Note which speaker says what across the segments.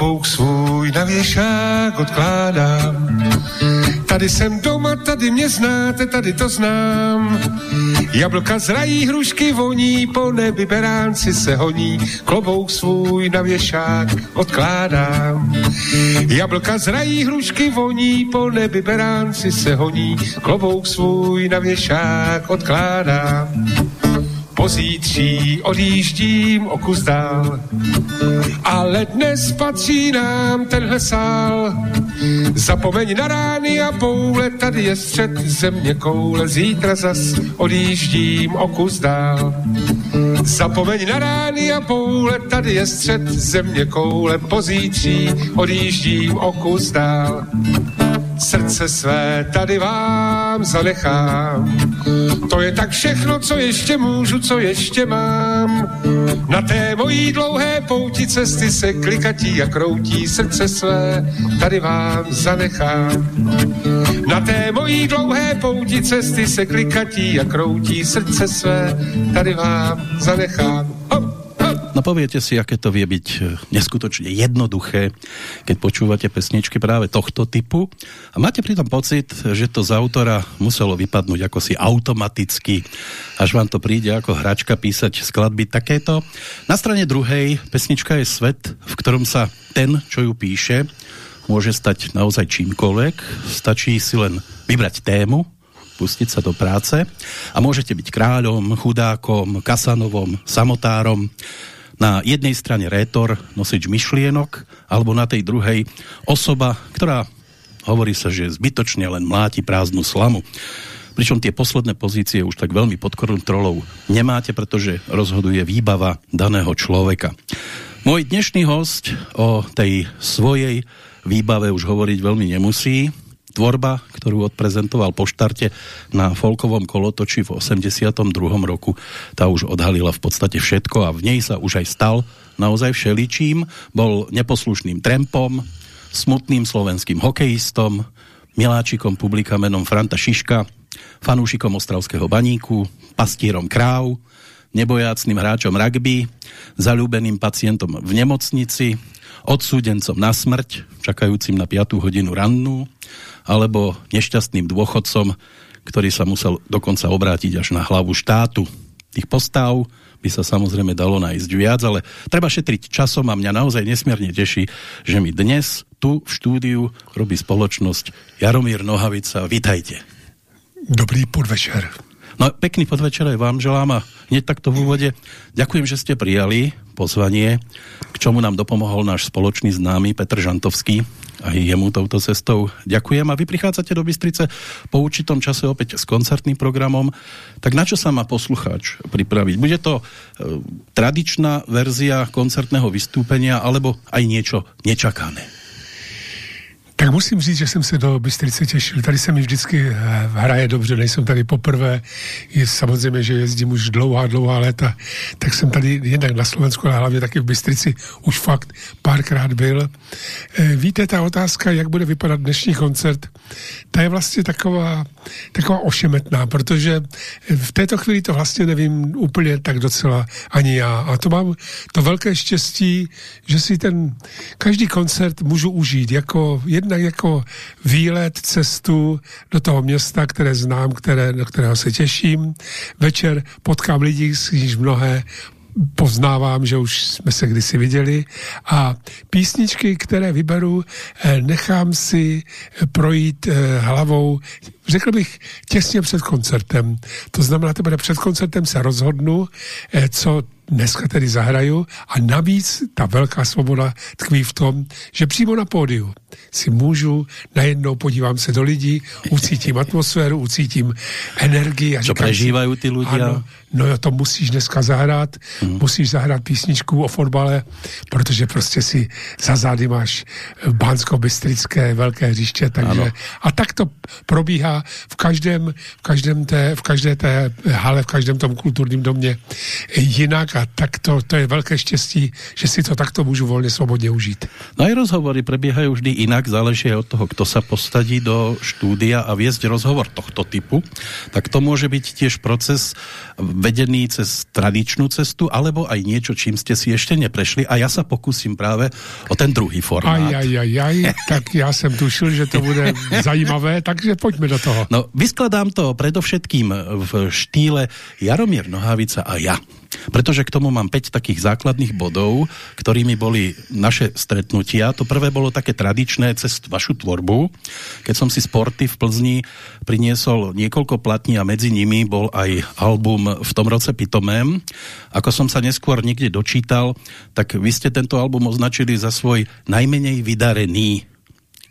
Speaker 1: klobouk svůj na věšák odkládám. Tady jsem doma, tady mě znáte, tady to znám. Jablka zrají, hrušky voní, po nebi beránci se honí, klobouk svůj na věšák odkládám. Jablka zrají, hrušky voní, po nebi beránci se honí, klobouk svůj na věšák odkládám pozítří odjíždím o kus dál. Ale dnes patří nám tenhle sál. Zapomeň na rány a poule, tady je střed země koule, zítra zas odjíždím o kus dál. Zapomeň na rány a poule, tady je střed země koule, pozítří odjíždím o kus dál srdce své tady vám zanechám. To je tak všechno, co ještě můžu, co ještě mám. Na té mojí dlouhé pouti cesty se klikatí a kroutí srdce své, tady vám zanechám. Na té mojí dlouhé pouti cesty se klikatí a kroutí srdce své, tady vám zanechám.
Speaker 2: No poviete si, aké to vie byť e, neskutočne jednoduché, keď počúvate pesničky práve tohto typu a máte pritom pocit, že to z autora muselo vypadnúť ako si automaticky, až vám to príde ako hračka písať skladby takéto. Na strane druhej pesnička je svet, v ktorom sa ten, čo ju píše, môže stať naozaj čímkoľvek. Stačí si len vybrať tému, pustiť sa do práce a môžete byť kráľom, chudákom, kasanovom, samotárom na jednej strane rétor, nosič myšlienok, alebo na tej druhej osoba, ktorá hovorí sa, že zbytočne len mláti prázdnu slamu. Pričom tie posledné pozície už tak veľmi pod kontrolou nemáte, pretože rozhoduje výbava daného človeka. Môj dnešný host o tej svojej výbave už hovoriť veľmi nemusí, tvorba, ktorú odprezentoval po štarte na folkovom kolotoči v 82. roku, tá už odhalila v podstate všetko a v nej sa už aj stal naozaj všeličím. Bol neposlušným trempom, smutným slovenským hokejistom, miláčikom publika menom Franta Šiška, fanúšikom Ostravského baníku, pastierom kráv, nebojácným hráčom rugby, zalúbeným pacientom v nemocnici, odsúdencom na smrť, čakajúcim na 5. hodinu rannú, alebo nešťastným dôchodcom, ktorý sa musel dokonca obrátiť až na hlavu štátu. Tých postav by sa samozrejme dalo nájsť viac, ale treba šetriť časom a mňa naozaj nesmierne teší, že mi dnes tu v štúdiu robí spoločnosť Jaromír Nohavica. Vítajte.
Speaker 3: Dobrý podvečer.
Speaker 2: No pekný podvečer aj vám želám a hneď takto v úvode ďakujem, že ste prijali pozvanie, k čomu nám dopomohol náš spoločný známy Petr Žantovský, aj jemu touto cestou ďakujem. A vy prichádzate do Bystrice po určitom čase opäť s koncertným programom. Tak na čo sa má poslucháč pripraviť? Bude to e, tradičná verzia koncertného vystúpenia alebo aj niečo nečakané?
Speaker 3: Tak musím říct, že jsem se do Bystrice těšil. Tady se mi vždycky eh, hraje dobře, nejsem tady poprvé. Je samozřejmě, že jezdím už dlouhá, dlouhá léta. Tak jsem tady jednak na Slovensku, ale hlavně taky v Bystrici už fakt párkrát byl. Eh, víte, ta otázka, jak bude vypadat dnešní koncert, ta je vlastně taková, taková ošemetná, protože v této chvíli to vlastně nevím úplně tak docela ani já. A to mám to velké štěstí, že si ten každý koncert můžu užít jako jednak jako výlet, cestu do toho města, které znám, které, do kterého se těším. Večer potkám lidi, s níž mnohé poznávám, že už jsme se kdysi viděli a písničky, které vyberu, eh, nechám si projít eh, hlavou, řekl bych, těsně před koncertem. To znamená, teprve před koncertem se rozhodnu, eh, co dneska tedy zahraju a navíc ta velká svoboda tkví v tom, že přímo na pódiu si můžu, najednou podívám se do lidí, ucítím atmosféru, ucítím energii. A
Speaker 2: Co prežívají ty lidi?
Speaker 3: Ano, no jo, to musíš dneska zahrát, hmm. musíš zahrát písničku o fotbale, protože prostě si za zády máš Bánsko-Bystrické velké hřiště, takže ano. a tak to probíhá v každém, v každém té, v každé té hale, v každém tom kulturním domě jinak a tak to, to je velké štěstí, že si to takto můžu volně svobodně užít.
Speaker 2: No i rozhovory prebiehají vždy jinak, záleží od toho, kto sa posadí do štúdia a viesť rozhovor tohto typu, tak to môže byť tiež proces vedený cez tradičnú cestu, alebo aj niečo, čím ste si ešte neprešli a ja sa pokúsim práve o ten druhý formát.
Speaker 3: Aj, aj, aj, aj, tak ja jsem tušil, že to bude zajímavé, takže pojďme do toho.
Speaker 2: No, vyskladám to predovšetkým v štýle Jaromír Nohavica a ja. Pretože k tomu mám 5 takých základných bodov, ktorými boli naše stretnutia. To prvé bolo také tradičné cez vašu tvorbu. Keď som si sporty v Plzni priniesol niekoľko platní a medzi nimi bol aj album v tom roce Pitomém. Ako som sa neskôr niekde dočítal, tak vy ste tento album označili za svoj najmenej vydarený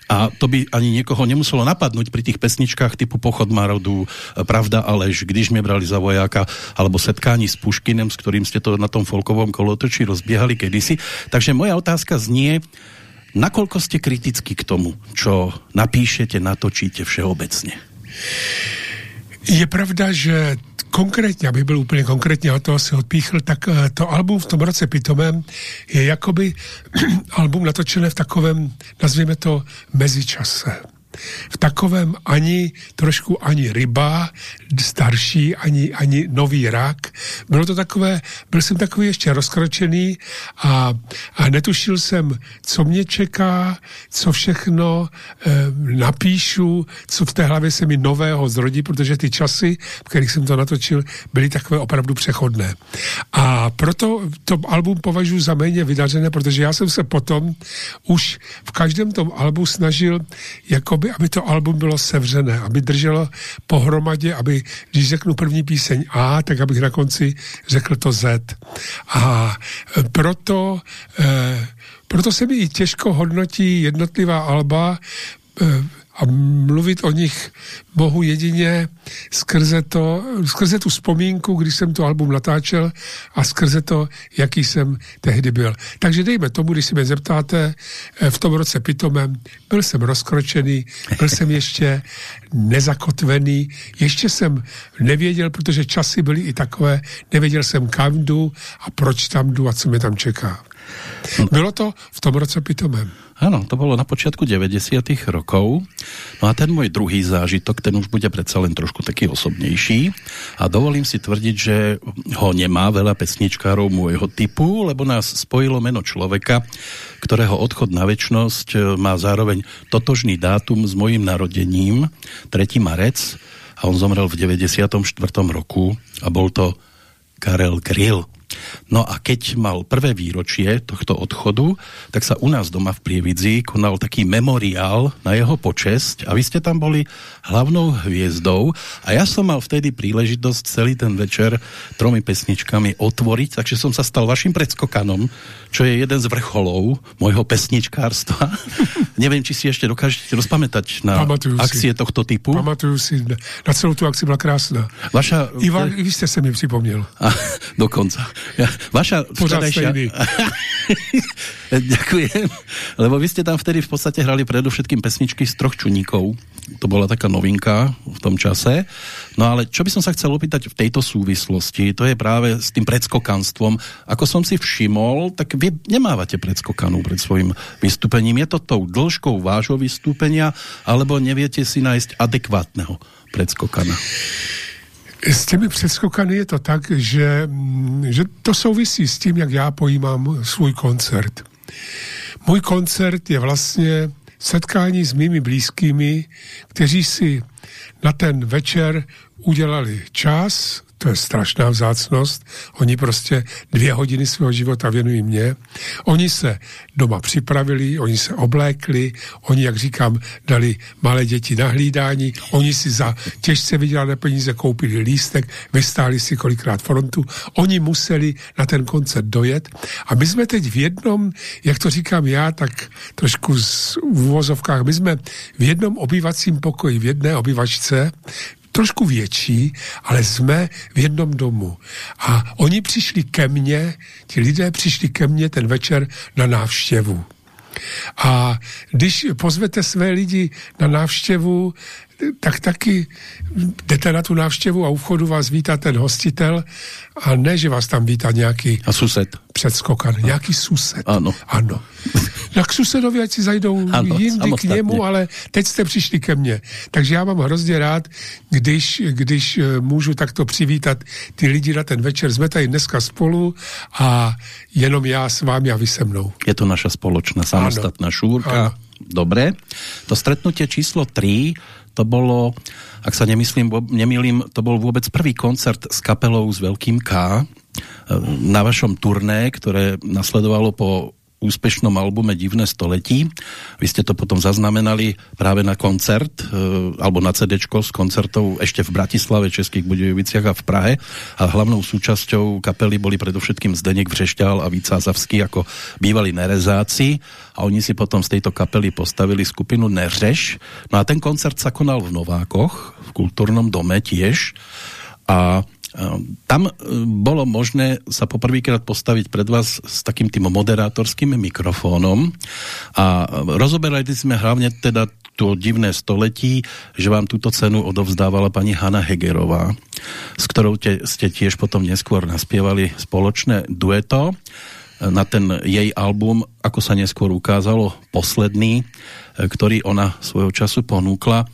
Speaker 2: a to by ani niekoho nemuselo napadnúť pri tých pesničkách typu Pochod Marodu, Pravda a lež, Když mě brali za vojáka, alebo Setkání s Puškinem, s ktorým ste to na tom folkovom kolotoči rozbiehali kedysi. Takže moja otázka znie, nakoľko ste kriticky k tomu, čo napíšete, natočíte všeobecně?
Speaker 3: Je pravda, že konkrétně, aby byl úplně konkrétně, a to si odpíchl, tak eh, to album v tom roce Pitomém je jakoby album natočené v takovém, nazvěme to, mezičase v takovém ani trošku ani ryba starší, ani, ani nový rak. Bylo to takové, byl jsem takový ještě rozkročený a, a netušil jsem, co mě čeká, co všechno e, napíšu, co v té hlavě se mi nového zrodí, protože ty časy, v kterých jsem to natočil, byly takové opravdu přechodné. A proto to album považuji za méně vydařené, protože já jsem se potom už v každém tom albu snažil jakoby aby to album bylo sevřené, aby drželo pohromadě, aby, když řeknu první píseň A, tak abych na konci řekl to Z. A e, proto, eh, proto se mi i těžko hodnotí jednotlivá alba, eh, a mluvit o nich mohu jedině skrze, to, skrze tu vzpomínku, když jsem to album natáčel a skrze to, jaký jsem tehdy byl. Takže dejme tomu, když si mě zeptáte, eh, v tom roce pitomem byl jsem rozkročený, byl jsem ještě nezakotvený, ještě jsem nevěděl, protože časy byly i takové, nevěděl jsem kam jdu a proč tam jdu a co mě tam čeká. Bylo to v tom roce pitomem.
Speaker 2: Áno, to bolo na počiatku 90 rokov. No a ten môj druhý zážitok, ten už bude predsa len trošku taký osobnejší. A dovolím si tvrdiť, že ho nemá veľa pesničkárov môjho typu, lebo nás spojilo meno človeka, ktorého odchod na väčnosť e, má zároveň totožný dátum s mojím narodením, 3. marec, a on zomrel v 94. roku a bol to Karel Kryl. No a keď mal prvé výročie tohto odchodu, tak sa u nás doma v Prievidzi konal taký memoriál na jeho počesť a vy ste tam boli hlavnou hviezdou a ja som mal vtedy príležitosť celý ten večer tromi pesničkami otvoriť, takže som sa stal vašim predskokanom, čo je jeden z vrcholov môjho pesničkárstva. Neviem, či si ešte dokážete rozpamätať na Pamatuju akcie si. tohto typu.
Speaker 3: Pamatuju si, na celou tu akci byla krásna.
Speaker 2: Vaša...
Speaker 3: I, vy ste sa mi připomněl.
Speaker 2: A, dokonca. Vaša včerajšia... Ďakujem. Lebo vy ste tam vtedy v podstate hrali predovšetkým pesničky z troch čuníkov. To bola taká novinka v tom čase. No ale čo by som sa chcel opýtať v tejto súvislosti, to je práve s tým predskokanstvom. Ako som si všimol, tak vy nemávate predskokanú pred svojim vystúpením. Je to tou dĺžkou vášho vystúpenia, alebo neviete si nájsť adekvátneho predskokana?
Speaker 3: S těmi předskokany je to tak, že, mm, že to souvisí s tím, jak já pojímám svůj koncert. Můj koncert je vlastně setkání s mými blízkými, kteří si na ten večer udělali čas, to je strašná vzácnost. Oni prostě dvě hodiny svého života věnují mě. Oni se doma připravili, oni se oblékli, oni, jak říkám, dali malé děti na hlídání, oni si za těžce vydělané peníze koupili lístek, vystáli si kolikrát frontu, oni museli na ten koncert dojet a my jsme teď v jednom, jak to říkám já, tak trošku z uvozovkách, my jsme v jednom obyvacím pokoji, v jedné obyvačce, trošku větší, ale jsme v jednom domu. A oni přišli ke mně, ti lidé přišli ke mně ten večer na návštěvu. A když pozvete své lidi na návštěvu, tak taky jdete na tu návštěvu a u vchodu vás vítá ten hostitel a ne, že vás tam vítá nějaký...
Speaker 2: A sused.
Speaker 3: Předskokan, a. nějaký sused.
Speaker 2: Ano.
Speaker 3: Ano. Tak k susedovi, ať si zajdou ano, jindy samostatně. k němu, ale teď jste přišli ke mně. Takže já mám hrozně rád, když, když eh, můžu takto přivítat ty lidi na ten večer. Jsme tady dneska spolu a jenom já s vámi a vy se mnou.
Speaker 2: Je to naša spoločná samostatná ano. šúrka. Ano. Dobre. To stretnutie číslo 3 to bolo, ak sa nemyslím, nemýlim, to bol vôbec prvý koncert s kapelou s veľkým K e, na vašom turné, ktoré nasledovalo po úspešnom albume Divné století. Vy ste to potom zaznamenali práve na koncert, e, alebo na CD s koncertov ešte v Bratislave, Českých Budejoviciach a v Prahe. A hlavnou súčasťou kapely boli predovšetkým Zdeněk Vřešťál a Vícázavský ako bývalí nerezáci. A oni si potom z tejto kapely postavili skupinu Neřeš. No a ten koncert sa konal v Novákoch, v kultúrnom dome tiež. A tam ehm, bolo možné sa poprvýkrát postaviť pred vás s takým tým moderátorským mikrofónom a rozoberali sme hlavne teda to divné století, že vám túto cenu odovzdávala pani Hanna Hegerová, s ktorou te, ste tiež potom neskôr naspievali spoločné dueto. Na ten jej album, ako sa neskôr ukázalo, posledný, ktorý ona svojho času ponúkla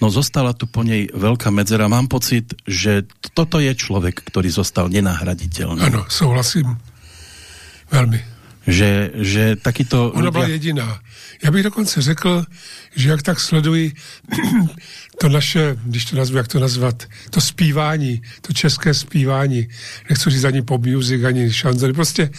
Speaker 2: no zostala tu po nej veľká medzera. Mám pocit, že toto je človek, ktorý zostal nenahraditeľný.
Speaker 3: Ano, souhlasím. Velmi.
Speaker 2: Že, že takýto...
Speaker 3: Ona byla jediná. Já bych dokonce řekl, že jak tak sleduji to naše, když to nazvu, jak to nazvat, to zpívání, to české zpívání, nechci říct ani pop music, ani šanzony, prostě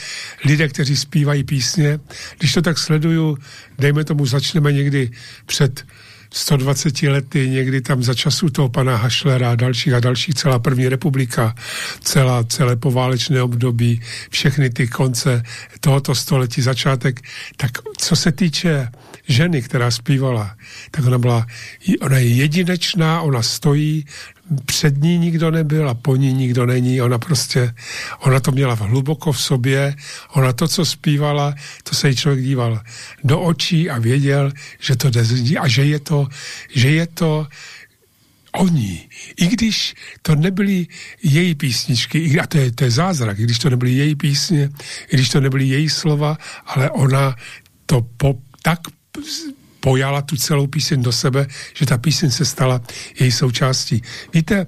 Speaker 3: lidé, kteří zpívají písně, když to tak sleduju, dejme tomu, začneme někdy před 120 lety, někdy tam za času toho pana Hašlera a dalších a dalších, celá první republika, celá, celé poválečné období, všechny ty konce tohoto století, začátek, tak co se týče ženy, která zpívala, tak ona byla, ona je jedinečná, ona stojí před ní nikdo nebyl a po ní nikdo není. Ona prostě, ona to měla hluboko v sobě, ona to, co zpívala, to se jí člověk díval do očí a věděl, že to jde a že je to, že je to oni, i když to nebyly její písničky, a to je, to je zázrak, i když to nebyly její písně, i když to nebyly její slova, ale ona to po, tak pojala tu celou píseň do sebe, že ta píseň se stala její součástí. Víte,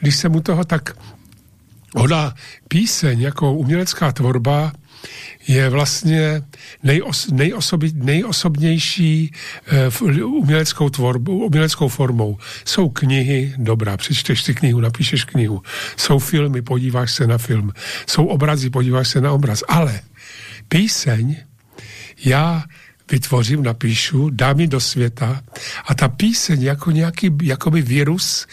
Speaker 3: když jsem u toho, tak ona píseň jako umělecká tvorba je vlastně nejos, nejosobi, nejosobnější eh, uměleckou tvorbu, uměleckou formou. Jsou knihy, dobrá, přečteš si knihu, napíšeš knihu. Jsou filmy, podíváš se na film. Jsou obrazy, podíváš se na obraz. Ale píseň, já vytvořím, napíšu, dám ji do světa a ta píseň jako nějaký jakoby virus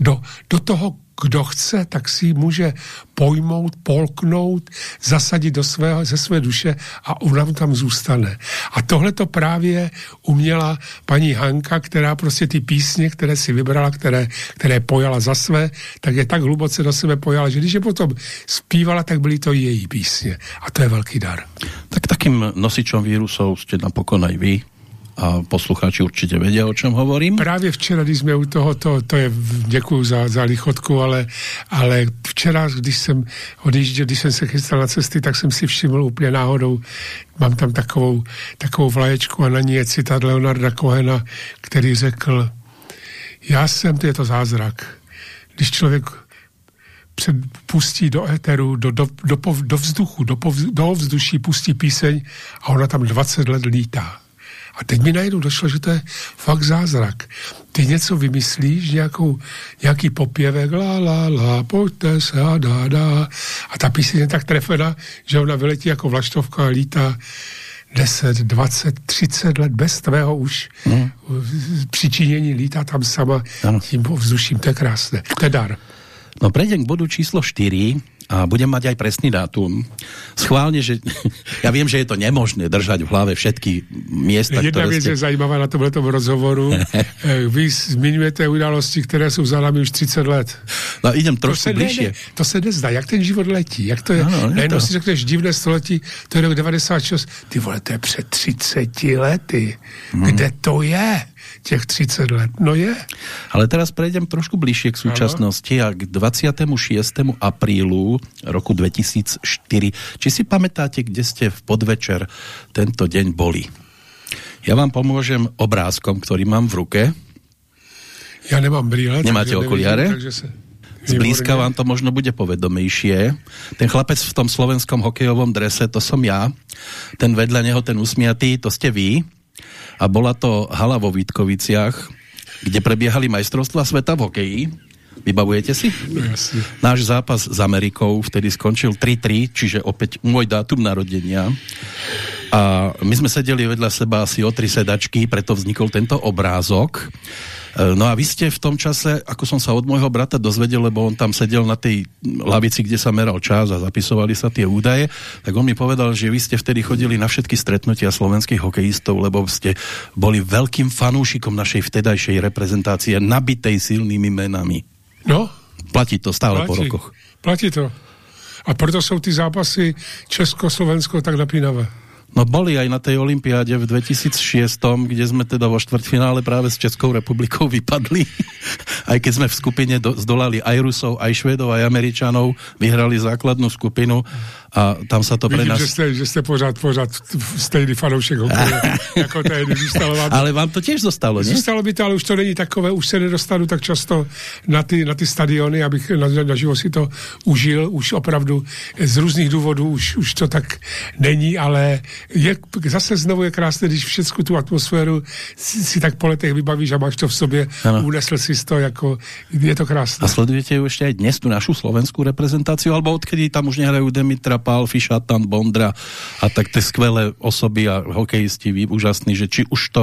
Speaker 3: do, do toho kdo chce, tak si ji může pojmout, polknout, zasadit do svého, ze své duše a ona tam zůstane. A tohle to právě uměla paní Hanka, která prostě ty písně, které si vybrala, které, které pojala za své, tak je tak hluboce do sebe pojala, že když je potom zpívala, tak byly to její písně. A to je velký dar.
Speaker 2: Tak takým nosičom vírusov jste napokon aj vy a posluchači určitě vědí, o čem hovorím.
Speaker 3: Právě včera, když jsme u toho, to, to je, děkuji za, za lichotku, ale, ale včera, když jsem odjížděl, když jsem se chystal na cesty, tak jsem si všiml úplně náhodou, mám tam takovou, takovou vlaječku a na ní je citát Leonarda Kohena, který řekl, já jsem, to je to zázrak, když člověk před, pustí do éteru, do, do, do, do vzduchu, do, do vzduší pustí píseň a ona tam 20 let lítá. A teď mi najednou došlo, že to je fakt zázrak. Ty něco vymyslíš, nějakou, nějaký popěvek, la, la, la, pojďte se a dá, dá. A ta píseň je tak trefena, že ona vyletí jako vlaštovka a lítá 10, 20, 30 let bez tvého už hmm. přičinění lítá tam sama ano. tím vzduším. To je krásné. To je dar.
Speaker 2: No prejdem k bodu číslo 4 a budem mať aj presný dátum. Schválne, že ja viem, že je to nemožné držať v hlave všetky miesta,
Speaker 3: Jedna
Speaker 2: ktoré
Speaker 3: věc ste... je zajímavá na tomto rozhovoru. Eh, vy zmiňujete udalosti, které jsou za nami už 30 let.
Speaker 2: No idem trošku bližšie.
Speaker 3: Ne, to se nezdá, jak ten život letí. Jak to je? Ano, Najednou si řekneš divné století, to je rok 96. Ty vole, to je před 30 lety. Hmm. Kde to je? Těch 30 let. No je.
Speaker 2: Ale teraz prejdem trošku bližšie k súčasnosti ano. a k 26. aprílu roku 2004. Či si pamätáte, kde ste v podvečer tento deň boli? Ja vám pomôžem obrázkom, ktorý mám v ruke.
Speaker 3: Ja nemám brýle.
Speaker 2: Nemáte okuliare? takže se... Zblízka vám to možno bude povedomejšie. Ten chlapec v tom slovenskom hokejovom drese, to som ja. Ten vedľa neho, ten usmiatý, to ste vy. A bola to hala vo Vítkoviciach, kde prebiehali majstrovstva sveta v hokeji. Vybavujete si?
Speaker 3: No,
Speaker 2: Náš zápas s Amerikou vtedy skončil 3-3, čiže opäť môj dátum narodenia. A my sme sedeli vedľa seba asi o tri sedačky, preto vznikol tento obrázok. E, no a vy ste v tom čase, ako som sa od môjho brata dozvedel, lebo on tam sedel na tej lavici, kde sa meral čas a zapisovali sa tie údaje, tak on mi povedal, že vy ste vtedy chodili na všetky stretnutia slovenských hokejistov, lebo ste boli veľkým fanúšikom našej vtedajšej reprezentácie, nabitej silnými menami.
Speaker 3: No.
Speaker 2: Platí to stále Platí. po rokoch.
Speaker 3: Platí to. A proto jsou ty zápasy Česko-Slovensko tak napínavé.
Speaker 2: No boli aj na tej olympiáde v 2006, kde sme teda vo štvrtfinále práve s Českou republikou vypadli. aj keď sme v skupine do, zdolali aj Rusov, aj Švedov, aj Američanov, vyhrali základnú skupinu a tam sa to
Speaker 3: Vidím,
Speaker 2: pre nás...
Speaker 3: že ste, že ste pořád, pořád stejný fanoušek hokeje, jako tehdy. Zůstalo
Speaker 2: vám... Ale vám to tiež zostalo, ne?
Speaker 3: Zostalo by to, ale už to není takové, už se nedostanu tak často na ty, na ty stadiony, abych na, naživo si to užil, už opravdu z různých důvodů už, už to tak není, ale je, zase znovu je krásné, když všechnu tu atmosféru si, si tak po letech vybavíš a máš to v sobě, ano. unesl si to, jako je to krásné.
Speaker 2: A sledujete aj dnes, tu našu slovenskú reprezentáciu, alebo odkedy tam už nehrajú Demitra Pálfi, Šatan, Bondra a tak tie skvelé osoby a hokejisti vy, úžasní, že či už to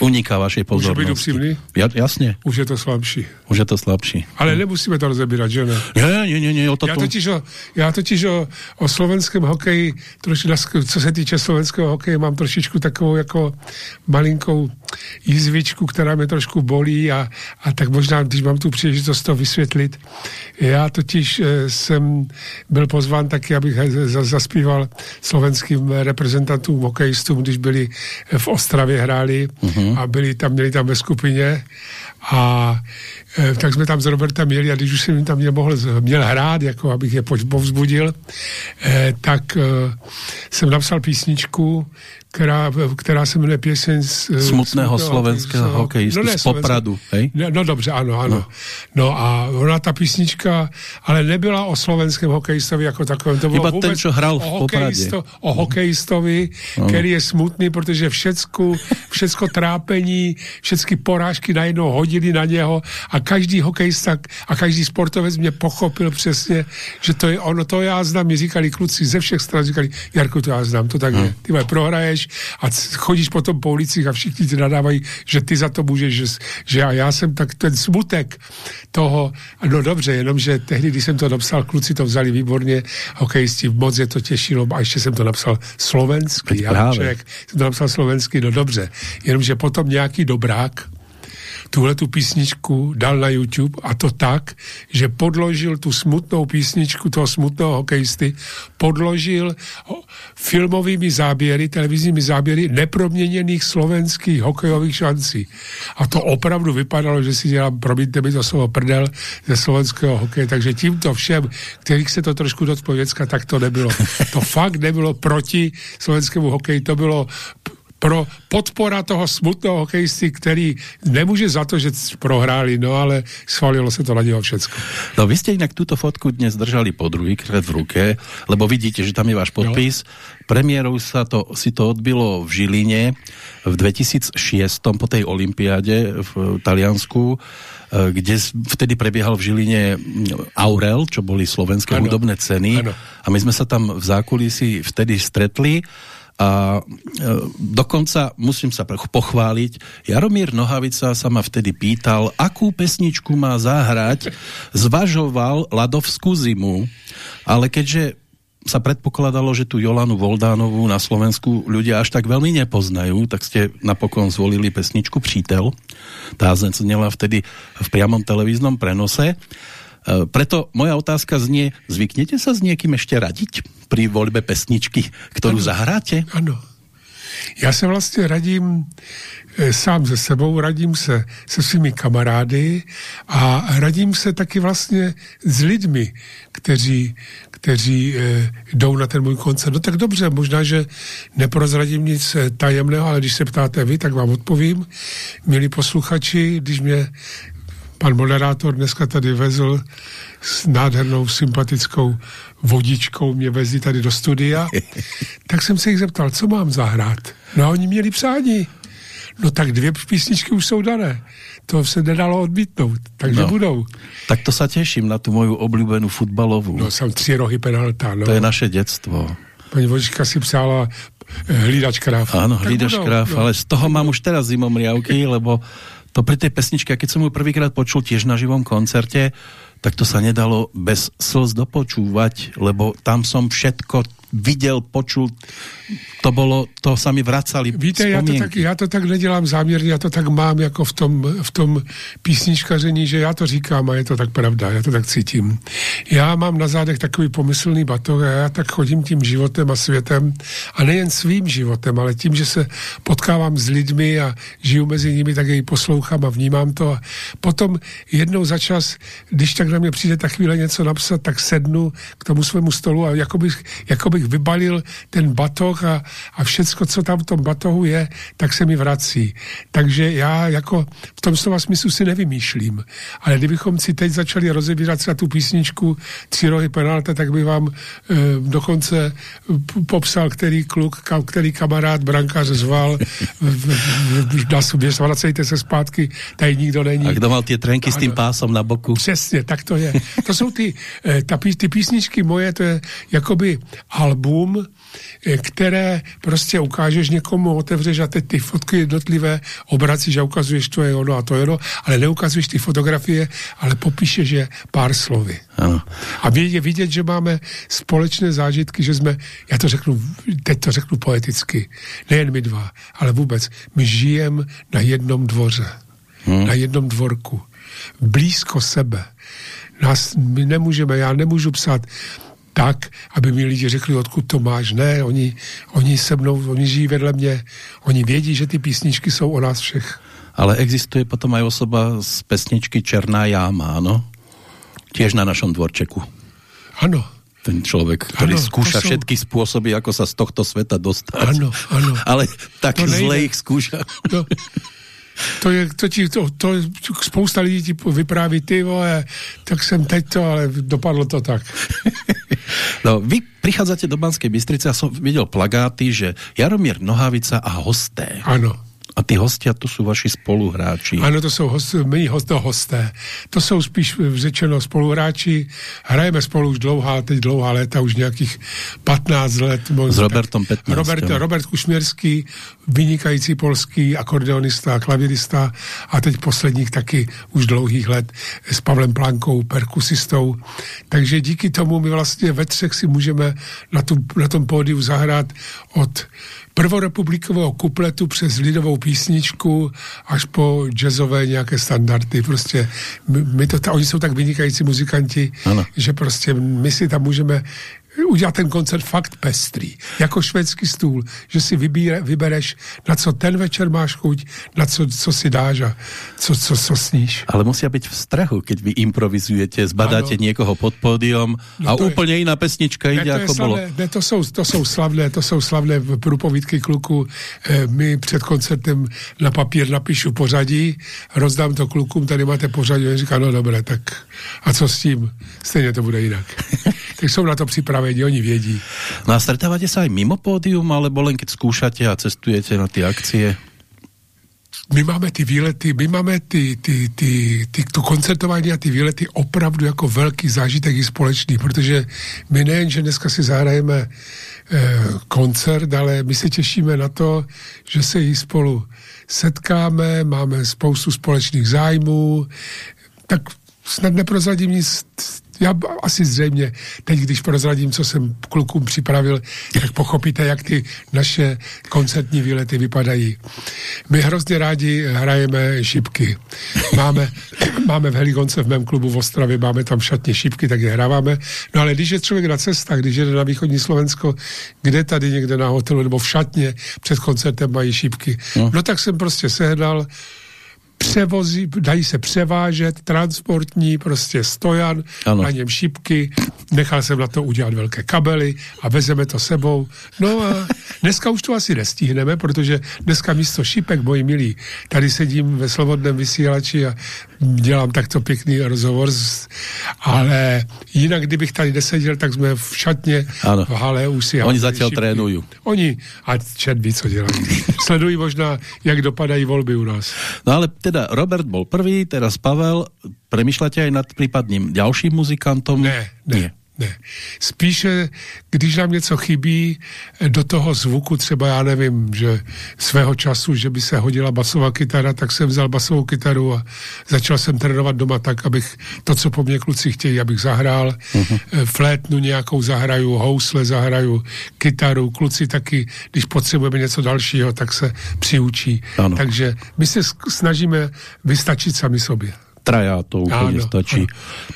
Speaker 2: uniká vašej pozornosti.
Speaker 3: Může být
Speaker 2: Ja, jasne.
Speaker 3: Už je to slabší.
Speaker 2: Už je to slabší.
Speaker 3: Ale nemusíme to rozebírat, že ne?
Speaker 2: Nie, nie, nie, nie o to
Speaker 3: já totiž o, já totiž o, o slovenském hokeji, troši, co se týče slovenského hokeje, mám trošičku takovou jako malinkou jízvičku, která mě trošku bolí a, a tak možná, když mám tu příležitost to vysvětlit. Já totiž e, jsem byl pozván taky, abych zaspíval slovenským reprezentantům hokejistům, když byli v Ostravě hráli uh-huh. a byli tam, měli tam ve skupině a e, tak jsme tam s Robertem měli a když už jsem tam měl, mohl, měl hrát, jako abych je povzbudil, e, tak jsem napsal písničku, která, která se jmenuje pěseň z,
Speaker 2: smutného slovenského hokejistu no ne, z Popradu, hej?
Speaker 3: No, no dobře, ano, ano. No. no a ona ta písnička, ale nebyla o slovenském hokejistovi jako takovém, to bylo
Speaker 2: Iba ten, čo hral v hokejisto,
Speaker 3: o hokejistovi, no. který je smutný, protože všecku, všecko trápení, všechny porážky najednou hodili na něho a každý hokejista a každý sportovec mě pochopil přesně, že to je ono, to já znám, mi říkali kluci ze všech stran, říkali, Jarku, to já znám, to tak je, ty prohraješ, a chodíš potom po ulicích a všichni ti nadávají, že ty za to můžeš, že, že a já jsem tak ten smutek toho, no dobře, jenomže tehdy, když jsem to napsal, kluci to vzali výborně, hokejisti, moc je to těšilo a ještě jsem to napsal slovensky, já člověk, jsem to napsal slovensky, no dobře, jenomže potom nějaký dobrák, tuhle tu písničku dal na YouTube a to tak, že podložil tu smutnou písničku toho smutného hokejisty, podložil filmovými záběry, televizními záběry neproměněných slovenských hokejových šancí. A to opravdu vypadalo, že si dělám, promiňte mi to slovo prdel, ze slovenského hokeje. Takže tímto všem, kterých se to trošku dotklo věcka, tak to nebylo. To fakt nebylo proti slovenskému hokeji, to bylo pro podpora toho smutného hokejisty, který nemůže za to, že prohráli, no ale svalilo se to na něho všecko.
Speaker 2: No vy ste inak túto fotku dnes držali po druhýkrát v ruke, lebo vidíte, že tam je váš podpis. No. Premiérou sa to, si to odbilo v Žiline v 2006 po tej olympiáde v Taliansku e, kde vtedy prebiehal v Žiline Aurel, čo boli slovenské ano. hudobné ceny. Ano. A my sme sa tam v zákulisí vtedy stretli a e, dokonca musím sa pochváliť, Jaromír Nohavica sa ma vtedy pýtal, akú pesničku má zahrať, zvažoval Ladovskú zimu, ale keďže sa predpokladalo, že tu Jolanu Voldánovú na Slovensku ľudia až tak veľmi nepoznajú, tak ste napokon zvolili pesničku Přítel. Tá znela vtedy v priamom televíznom prenose. E, preto moja otázka znie, zvyknete sa s niekým ešte radiť pri voľbe pesničky, ktorú ano. zahráte?
Speaker 3: Ano. Já se vlastně radím e, sám ze sebou, radím se se svými kamarády a radím se taky vlastně s lidmi, kteří, kteří e, jdou na ten můj koncert. No tak dobře, možná, že neprozradím nic tajemného, ale když se ptáte vy, tak vám odpovím. Milí posluchači, když mě pan moderátor dneska tady vezl s nádhernou, sympatickou vodičkou, mě vezli tady do studia, tak jsem se jich zeptal, co mám zahrát. No a oni měli přání. No tak dvě písničky už jsou dané. To se nedalo odmítnout, takže no, budou.
Speaker 2: Tak to se těším na tu moju oblíbenou futbalovou.
Speaker 3: No jsem tři rohy penalta. No.
Speaker 2: To je naše dětstvo.
Speaker 3: Paní Vodička si psala eh, hlídač kráv.
Speaker 2: Áno, hlídač kráv, no. ale z toho mám už teraz zimomriavky, lebo to pri tej pesničke, keď som ju prvýkrát počul tiež na živom koncerte, tak to sa nedalo bez slz dopočúvať, lebo tam som všetko viděl, počul, to bylo, to sami vracali
Speaker 3: Víte, já to, tak, já to tak nedělám záměrně, já to tak mám jako v tom, v tom písničkaření, že já to říkám a je to tak pravda, já to tak cítím. Já mám na zádech takový pomyslný batoh a já tak chodím tím životem a světem a nejen svým životem, ale tím, že se potkávám s lidmi a žiju mezi nimi, tak jej poslouchám a vnímám to a potom jednou za čas, když tak na mě přijde tak chvíle něco napsat, tak sednu k tomu svému stolu a jako bych, jako bych vybalil ten batoh a, a všecko, co tam v tom batohu je, tak se mi vrací. Takže já jako v tom slova smyslu si nevymýšlím. Ale kdybychom si teď začali rozebírat na tu písničku Tři rohy penalta, tak bych vám e, dokonce popsal, který kluk, ka, který kamarád brankář zval, vracejte se zpátky, tady nikdo není.
Speaker 2: A kdo mal ty trenky ano, s tím pásem na boku?
Speaker 3: Přesně, tak to je. To jsou ty, e, ta, ty písničky moje, to je jakoby album, eh, které prostě ukážeš někomu, otevřeš a teď ty fotky jednotlivé obracíš a ukazuješ, to je ono a to je ono, ale neukazuješ ty fotografie, ale popíšeš je pár slovy. Ano. A vidět, vidět, že máme společné zážitky, že jsme, já to řeknu, teď to řeknu poeticky, nejen my dva, ale vůbec, my žijeme na jednom dvoře, hmm. na jednom dvorku, blízko sebe. Nás, my nemůžeme, já nemůžu psát, tak, aby mi lidi řekli, odkud to máš. Ne, oni, oni se mnou, oni žijí vedle mě, oni vědí, že ty písničky jsou o nás všech.
Speaker 2: Ale existuje potom aj osoba z pesničky Černá jáma, ano? Tiež na našom dvorčeku.
Speaker 3: Ano.
Speaker 2: Ten člověk, který ano, skúša jsou... všetky způsoby, jako sa z tohto sveta dostat.
Speaker 3: Ano, ano.
Speaker 2: Ale tak zle ich skúša.
Speaker 3: To, to je, to, ti, to, to spousta lidí ti vypráví, ty vole, tak jsem teď to, ale dopadlo to tak.
Speaker 2: No, vy prichádzate do Banskej Bystrice a som videl plagáty, že Jaromír Nohavica a hosté.
Speaker 3: Ano.
Speaker 2: A ty hostia, to jsou vaši spoluhráči.
Speaker 3: Ano, to jsou host, my host, to hosté. To jsou spíš řečeno spoluhráči. Hrajeme spolu už dlouhá, teď dlouhá léta, už nějakých 15 let.
Speaker 2: S Robertom 15.
Speaker 3: Robert, Robert Kušměrský, vynikající polský akordeonista, klavirista a teď posledních taky už dlouhých let s Pavlem Plankou, perkusistou. Takže díky tomu my vlastně ve třech si můžeme na, tu, na tom pódiu zahrát od prvorepublikového kupletu přes lidovou písničku až po jazzové nějaké standardy. Prostě my, my to, oni jsou tak vynikající muzikanti, ano. že prostě my si tam můžeme udělat ten koncert fakt pestrý, jako švédský stůl, že si vybíre, vybereš, na co ten večer máš chuť, na co, co si dáš a co, co, co sníš.
Speaker 2: Ale musí být v strachu, keď vy improvizujete, zbadáte ano. někoho pod pódium no a úplně je, jiná pesnička jde, jako
Speaker 3: bylo. Ne, to jsou, to jsou slavné, to jsou slavné průpovídky kluku. E, my před koncertem na papír napíšu pořadí, rozdám to klukům, tady máte pořadí, a říká, no dobré, tak a co s tím? Stejně to bude jinak. tak jsou na to připraveni, oni vědí.
Speaker 2: No a stretáváte se aj mimo pódium, alebo len keď skúšate a cestujete na ty akcie?
Speaker 3: my máme ty výlety, my máme ty, ty, ty, ty, to koncertování a ty výlety opravdu jako velký zážitek i společný, protože my nejen, že dneska si zahrajeme eh, koncert, ale my se těšíme na to, že se jí spolu setkáme, máme spoustu společných zájmů, tak snad neprozradím nic já asi zřejmě, teď když prozradím, co jsem klukům připravil, tak pochopíte, jak ty naše koncertní výlety vypadají. My hrozně rádi hrajeme šipky. Máme, máme v Heligonce v mém klubu v Ostravě, máme tam šatně šipky, tak je hráváme. No ale když je člověk na cestách, když jde na východní Slovensko, kde tady někde na hotelu nebo v šatně před koncertem mají šipky, no, no tak jsem prostě sehnal převozy, dají se převážet, transportní, prostě stojan, ano. na něm šipky, nechal jsem na to udělat velké kabely a vezeme to sebou. No a dneska už to asi nestihneme, protože dneska místo šipek, moji milí, tady sedím ve slobodném vysílači a dělám takto pěkný rozhovor, ale jinak, kdybych tady neseděl, tak jsme v šatně, ano. v hale už si...
Speaker 2: Oni zatím trénují.
Speaker 3: Oni, a čet ví, co dělají. Sledují možná, jak dopadají volby u nás.
Speaker 2: No ale teda Robert bol prvý, teraz Pavel. Premýšľate aj nad prípadným ďalším muzikantom?
Speaker 3: Ne, ne. Nie. Ne. Spíše, když nám něco chybí do toho zvuku, třeba já nevím, že svého času, že by se hodila basová kytara, tak jsem vzal basovou kytaru a začal jsem trénovat doma tak, abych to, co po mně kluci chtějí, abych zahrál. Uh-huh. Flétnu nějakou zahraju, housle zahraju, kytaru, kluci taky, když potřebujeme něco dalšího, tak se přiučí. Ano. Takže my se snažíme vystačit sami sobě
Speaker 2: traja to úplně áno, stačí.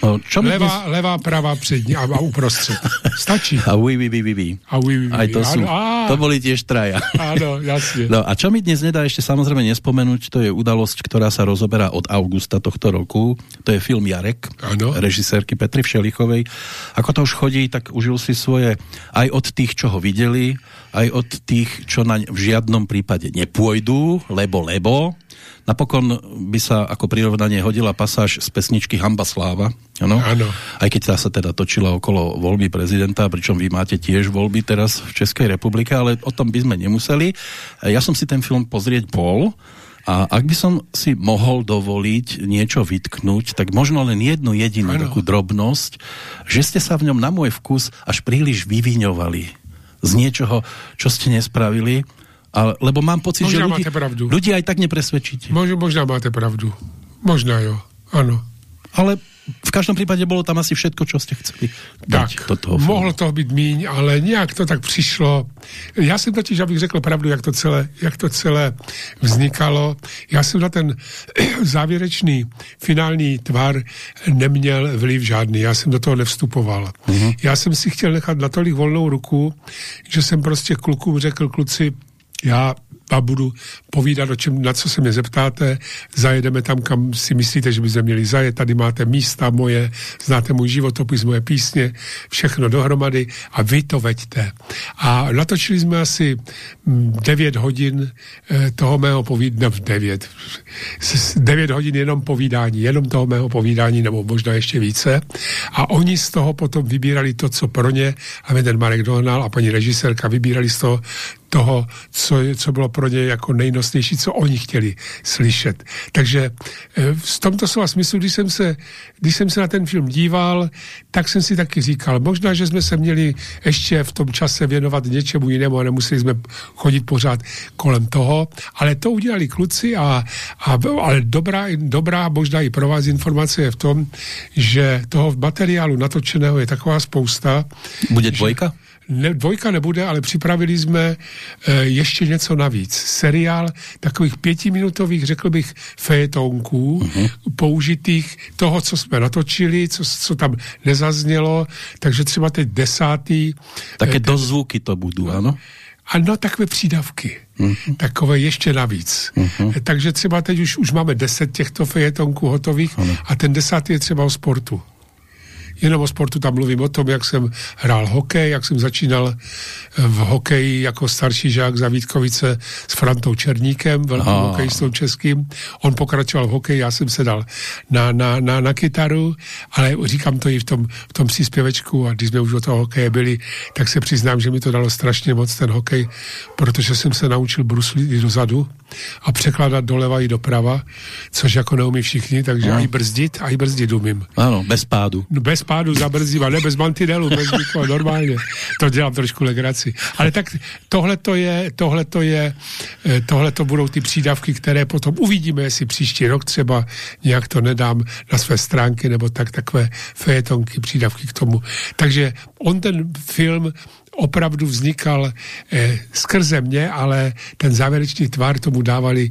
Speaker 3: No, čo levá, dnes... levá, pravá, přední a, a uprostřed. Stačí.
Speaker 2: A oui, oui, oui, oui.
Speaker 3: A oui, oui,
Speaker 2: Aj to sú, to boli tiež traja.
Speaker 3: Áno, jasne.
Speaker 2: No a čo mi dnes nedá ešte samozrejme nespomenúť, to je udalosť, ktorá sa rozoberá od augusta tohto roku. To je film Jarek, ano. režisérky Petry Všelichovej. Ako to už chodí, tak užil si svoje aj od tých, čo ho videli, aj od tých, čo naň v žiadnom prípade nepôjdu, lebo, lebo, Napokon by sa ako prirovnanie hodila pasáž z pesničky Hamba Sláva, ano? Ano. Aj keď tá sa teda točila okolo voľby prezidenta, pričom vy máte tiež voľby teraz v Českej republike, ale o tom by sme nemuseli. Ja som si ten film pozrieť bol a ak by som si mohol dovoliť niečo vytknúť, tak možno len jednu jedinú ano. takú drobnosť, že ste sa v ňom na môj vkus až príliš vyviňovali z niečoho, čo ste nespravili ale, lebo mám pocit, možná že ľudí, pravdu. ľudí aj tak nepresvedčíte.
Speaker 3: Mož, možná máte pravdu. Možná jo, ano.
Speaker 2: Ale v každém případě bylo tam asi všetko, co jste chceli.
Speaker 3: Tak, do toho mohlo toho být míň, ale nějak to tak přišlo. Já jsem totiž, abych řekl pravdu, jak to celé, jak to celé vznikalo. Já jsem na ten závěrečný finální tvar neměl vliv žádný. Já jsem do toho nevstupoval. Mm-hmm. Já jsem si chtěl nechat natolik volnou ruku, že jsem prostě klukům řekl, kluci, já a budu povídat, o čem, na co se mě zeptáte. Zajedeme tam, kam si myslíte, že byste měli zajet. Tady máte místa moje, znáte můj životopis, moje písně, všechno dohromady a vy to veďte. A natočili jsme asi 9 mm, hodin eh, toho mého povídání, no 9, 9 hodin jenom povídání, jenom toho mého povídání, nebo možná ještě více. A oni z toho potom vybírali to, co pro ně, a ten Marek Dohnal a paní režisérka vybírali z toho toho, co, co bylo pro ně jako nejnosnější, co oni chtěli slyšet. Takže eh, v tomto slova smyslu, když jsem, se, když jsem se na ten film díval, tak jsem si taky říkal, možná, že jsme se měli ještě v tom čase věnovat něčemu jinému a nemuseli jsme chodit pořád kolem toho, ale to udělali kluci a, a ale dobrá, dobrá možná i pro vás informace je v tom, že toho v materiálu natočeného je taková spousta.
Speaker 2: Bude dvojka? Že,
Speaker 3: ne, dvojka nebude, ale připravili jsme e, ještě něco navíc. Seriál takových pětiminutových, řekl bych, fejetonků, uh-huh. použitých toho, co jsme natočili, co, co tam nezaznělo, takže třeba teď desátý...
Speaker 2: Také e, dozvuky to budou, ano?
Speaker 3: Ano, takové přídavky. Uh-huh. Takové ještě navíc. Uh-huh. Takže třeba teď už, už máme deset těchto fejetonků hotových ano. a ten desátý je třeba o sportu jenom o sportu tam mluvím o tom, jak jsem hrál hokej, jak jsem začínal v hokeji jako starší žák za Vítkovice s Frantou Černíkem, velkým oh. hokejistou českým. On pokračoval v hokeji, já jsem se dal na, na, na, na kytaru, ale říkám to i v tom, v tom příspěvečku a když jsme už o toho hokeje byli, tak se přiznám, že mi to dalo strašně moc ten hokej, protože jsem se naučil bruslit i dozadu a překládat doleva i doprava, což jako neumí všichni, takže no. i brzdit, a i brzdit umím.
Speaker 2: Ano, bez pádu.
Speaker 3: No, bez pádu zabrzdím a ne bez mantinelu, bez nikoho, normálně. To dělám trošku legraci. Ale tak tohle to je, tohle to je, eh, tohle to budou ty přídavky, které potom uvidíme, jestli příští rok třeba nějak to nedám na své stránky nebo tak takové fejetonky, přídavky k tomu. Takže on ten film opravdu vznikal eh, skrze mě, ale ten závěrečný tvar tomu dávali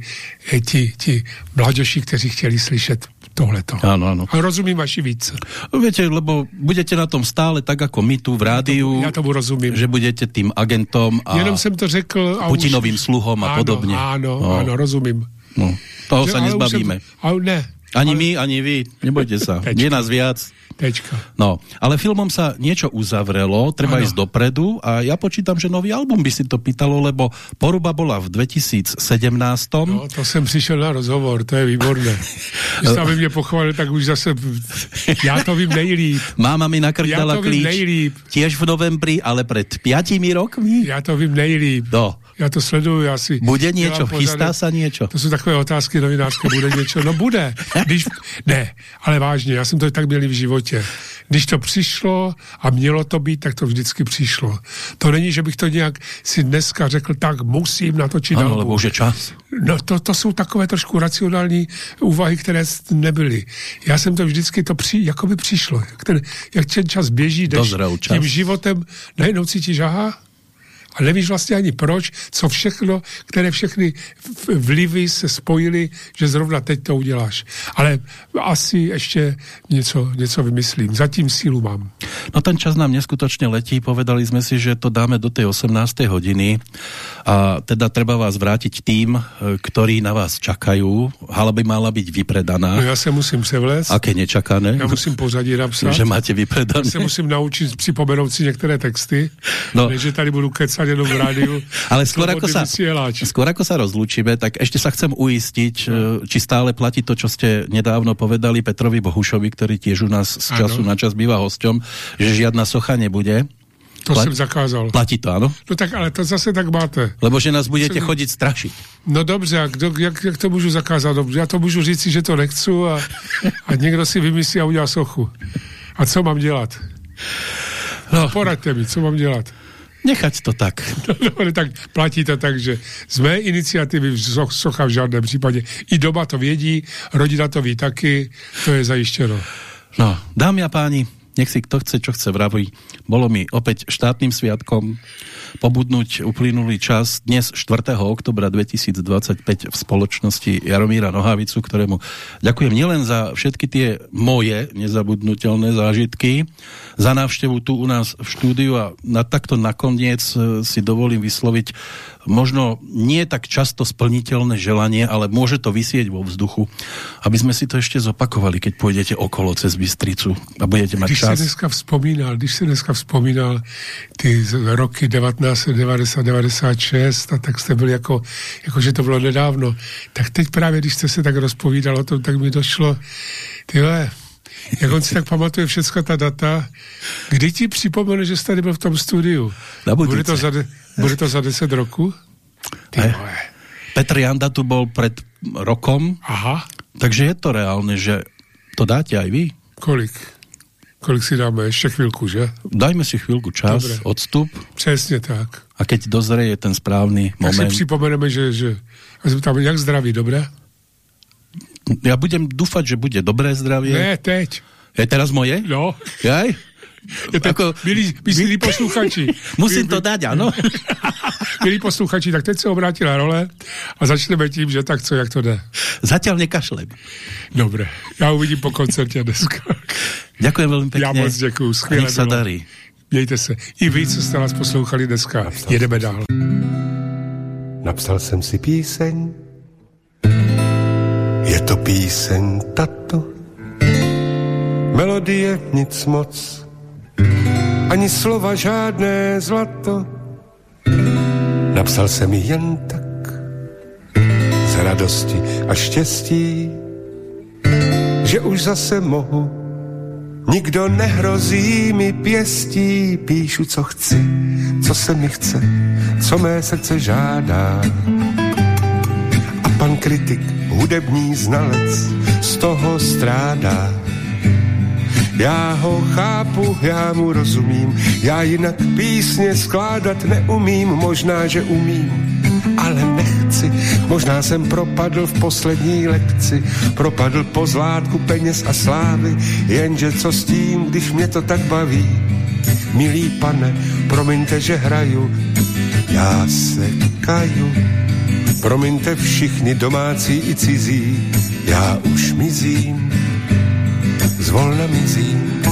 Speaker 3: eh, ti, ti mladoši, kteří chtěli slyšet tohleto.
Speaker 2: Áno, áno.
Speaker 3: A rozumím vaši víc.
Speaker 2: Viete, lebo budete na tom stále tak ako my tu v rádiu.
Speaker 3: Já tomu rozumím.
Speaker 2: Že budete tým agentom a
Speaker 3: Jenom jsem to řekl.
Speaker 2: A Putinovým už... sluhom a
Speaker 3: áno,
Speaker 2: podobně.
Speaker 3: Áno, no. áno, rozumím.
Speaker 2: No, toho že, sa nezbavíme.
Speaker 3: Jsem, ale ne.
Speaker 2: Ani ale... my, ani vy, nebojte sa. Nie nás viac.
Speaker 3: Tečka.
Speaker 2: No, ale filmom sa niečo uzavrelo, treba ano. ísť dopredu a ja počítam, že nový album by si to pýtalo, lebo Poruba bola v 2017.
Speaker 3: No, to jsem přišel na rozhovor, to je výborné. Když tam mě pochválil, tak už zase já to vím nejlíp.
Speaker 2: Máma mi nakrdala klíč.
Speaker 3: nejlíp.
Speaker 2: Tiež v novembri, ale před pětimi rokmi.
Speaker 3: Já to vím nejlíp.
Speaker 2: No.
Speaker 3: Já to sleduju, já si...
Speaker 2: Bude něco, chystá se něco?
Speaker 3: To jsou takové otázky novinářské, bude něco? No bude. Když, ne, ale vážně, já jsem to tak měl v životě. Když to přišlo a mělo to být, tak to vždycky přišlo. To není, že bych to nějak si dneska řekl, tak musím natočit
Speaker 2: Ano, lebo už je čas.
Speaker 3: No to, to jsou takové trošku racionální úvahy, které nebyly. Já jsem to vždycky to při, jako by přišlo. Jak ten, jak ten čas běží, jdeš tím životem, najednou cítíš, aha, a nevíš vlastně ani proč, co všechno, které všechny vlivy se spojily, že zrovna teď to uděláš. Ale asi ještě něco, něco vymyslím. Zatím sílu mám.
Speaker 2: No ten čas nám neskutočně letí. Povedali jsme si, že to dáme do té 18. hodiny a teda treba vás vrátiť tým, ktorí na vás čakajú. Hala by mala byť vypredaná.
Speaker 3: No já se musím převlézt.
Speaker 2: Aké nečakané?
Speaker 3: Já musím pořadí napsat.
Speaker 2: Že máte vypredané.
Speaker 3: Já se musím naučit připomenout si některé texty. No. Než že tady budu kecat jenom v rádiu.
Speaker 2: Ale skôr ako, sa, skôr ako sa rozlúčime, tak ešte sa chcem uistiť, no. či stále platí to, čo ste nedávno povedali Petrovi Bohušovi, ktorý tiež u nás z času ano. na čas býva hosťom, že žiadna socha nebude.
Speaker 3: To Plat, jsem zakázal.
Speaker 2: Platí to, ano?
Speaker 3: No tak ale to zase tak máte.
Speaker 2: Lebo že nás budete chodit strašit.
Speaker 3: No dobře, a kdo, jak, jak to můžu zakázat? Dobře, já to můžu říct, že to nechci a, a někdo si vymyslí a udělá sochu. A co mám dělat? No. Poraďte mi, co mám dělat?
Speaker 2: Nechať to tak.
Speaker 3: No, tak platí to tak, že z mé iniciativy socha v žádném případě. I doma to vědí, rodina to ví taky, to je zajištěno.
Speaker 2: No, dámy a páni, nech si kto chce, čo chce vraví. Bolo mi opäť štátnym sviatkom pobudnúť uplynulý čas dnes 4. oktobra 2025 v spoločnosti Jaromíra Nohavicu, ktorému ďakujem nielen za všetky tie moje nezabudnutelné zážitky, za návštevu tu u nás v štúdiu a na takto nakoniec e, si dovolím vysloviť možno nie tak často splniteľné želanie, ale môže to vysieť vo vzduchu, aby sme si to ešte zopakovali, keď pôjdete okolo cez Bystricu a budete mať
Speaker 3: když
Speaker 2: čas.
Speaker 3: Když dneska vzpomínal, když si dneska vzpomínal ty roky 1990-96 a tak jste byli jako, jako, že to bylo nedávno, tak teď právě, když jste se tak rozpovídal o tom, tak mi došlo, tyhle, jak on si tak pamatuje všechna ta data, kdy ti připomene, že jsi tady byl v tom studiu? Bude to za, de, bude to za 10 roku? Ty
Speaker 2: Petr Janda tu bol před rokom.
Speaker 3: Aha.
Speaker 2: Takže je to reálné, že to dáte aj vy?
Speaker 3: Kolik? Kolik si dáme? Ještě chvilku, že?
Speaker 2: Dajme si chvilku čas, Dobre. odstup.
Speaker 3: Přesně tak.
Speaker 2: A keď dozrie ten správný moment.
Speaker 3: Tak si připomeneme, že, že zeptáme, jak zdraví, dobré?
Speaker 2: Ja budem dúfať, že bude dobré zdravie.
Speaker 3: Ne, teď.
Speaker 2: Je teraz moje?
Speaker 3: No.
Speaker 2: Jaj?
Speaker 3: Je tak, jako, milí, milí posluchači.
Speaker 2: Musím to dát, ano.
Speaker 3: milí posluchači, tak teď se obrátila role a začneme tím, že tak co, jak to jde.
Speaker 2: Zatím nekašlem.
Speaker 3: Dobré, já uvidím po koncertě dneska.
Speaker 2: Děkuji velmi pěkně.
Speaker 3: Já moc děkuji, skvěle
Speaker 2: se darí.
Speaker 3: Mějte se. I vy, co jste nás poslouchali dneska. Napsal Jedeme dál.
Speaker 1: Napsal jsem si píseň, to píseň tato, melodie nic moc, ani slova žádné zlato. Napsal jsem ji jen tak, z radosti a štěstí, že už zase mohu, nikdo nehrozí mi pěstí, píšu, co chci, co se mi chce, co mé srdce žádá. A pan kritik, hudební znalec, z toho strádá
Speaker 3: Já ho chápu, já mu rozumím, já jinak písně skládat neumím, možná, že umím, ale nechci. Možná jsem propadl v poslední lekci, propadl po zlátku peněz a slávy, jenže co s tím, když mě to tak baví? Milý pane, promiňte, že hraju, já se kaju. Promiňte všichni domácí i cizí, já už mizím, zvolna mizím.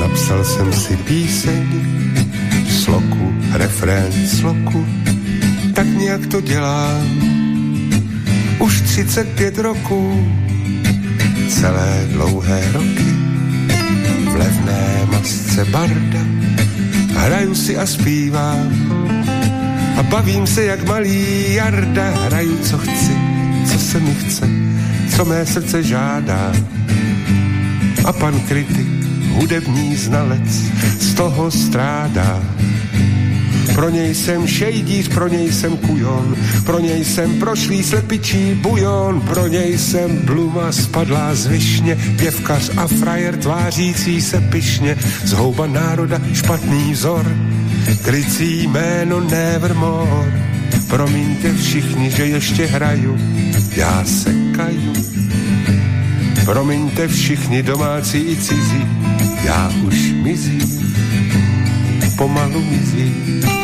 Speaker 3: Napsal jsem si píseň, sloku, refrén, sloku, tak nějak to dělám. Už 35 roků, celé dlouhé roky, v levné masce barda, hraju si a zpívám. A bavím se jak malý Jarda, hraju co chci, co se mi chce, co mé srdce žádá. A pan kritik, hudební znalec, z toho strádá pro něj jsem šejdíř, pro něj jsem kujon, pro něj jsem prošlý slepičí bujon, pro něj jsem bluma spadlá z višně, pěvkař a frajer tvářící se pišně, zhouba národa špatný vzor, krycí jméno Nevermore. Promiňte všichni, že ještě hraju, já se kaju. Promiňte všichni domácí i cizí, já už mizím, pomalu mizím.